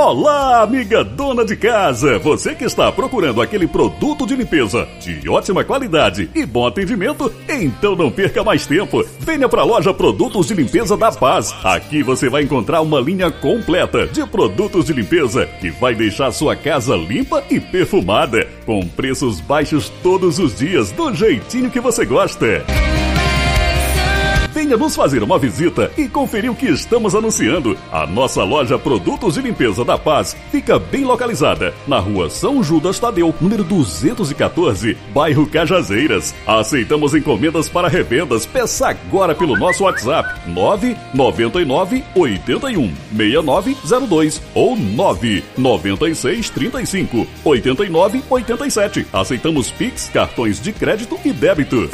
Olá, amiga dona de casa! Você que está procurando aquele produto de limpeza de ótima qualidade e bom atendimento, então não perca mais tempo. Venha para a loja Produtos de Limpeza da Paz. Aqui você vai encontrar uma linha completa de produtos de limpeza que vai deixar sua casa limpa e perfumada, com preços baixos todos os dias, do jeitinho que você gosta. Venha nos fazer uma visita e conferir o que estamos anunciando. A nossa loja Produtos de Limpeza da Paz fica bem localizada na rua São Judas Tadeu, número 214, bairro Cajazeiras. Aceitamos encomendas para revendas. Peça agora pelo nosso WhatsApp 999 81 6902 ou 996 35 89 87. Aceitamos Pix, cartões de crédito e débito.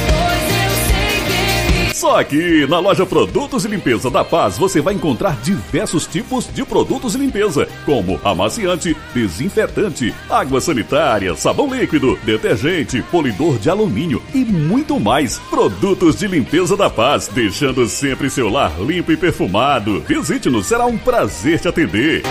Só aqui na loja Produtos de Limpeza da Paz você vai encontrar diversos tipos de produtos de limpeza, como amaciante, desinfetante, água sanitária, sabão líquido, detergente, polidor de alumínio e muito mais. Produtos de limpeza da Paz, deixando sempre seu lar limpo e perfumado. Visite-nos, será um prazer te atender.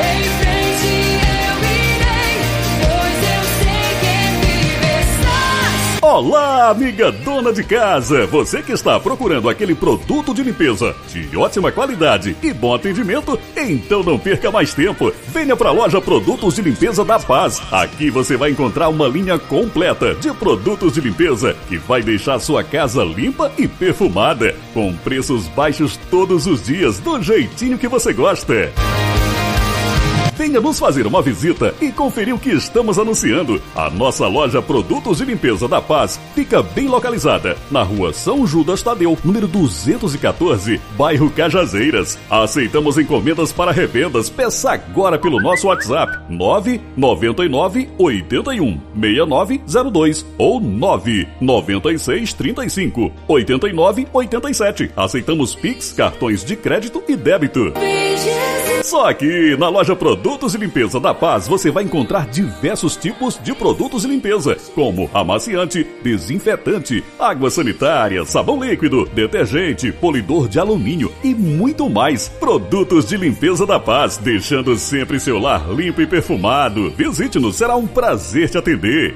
Olá, amiga dona de casa! Você que está procurando aquele produto de limpeza de ótima qualidade e bom atendimento, então não perca mais tempo. Venha para a loja Produtos de Limpeza da Paz. Aqui você vai encontrar uma linha completa de produtos de limpeza que vai deixar sua casa limpa e perfumada, com preços baixos todos os dias, do jeitinho que você gosta. Venha nos fazer uma visita e conferir o que estamos anunciando. A nossa loja Produtos de Limpeza da Paz fica bem localizada na rua São Judas Tadeu, número 214, bairro Cajazeiras. Aceitamos encomendas para revendas. Peça agora pelo nosso WhatsApp 999 81 6902 ou 996 35 89 87. Aceitamos Pix, cartões de crédito e débito. Só aqui na loja Produtos de Limpeza da Paz você vai encontrar diversos tipos de produtos de limpeza, como amaciante, desinfetante, água sanitária, sabão líquido, detergente, polidor de alumínio e muito mais. Produtos de limpeza da Paz, deixando sempre seu lar limpo e perfumado. Visite-nos, será um prazer te atender.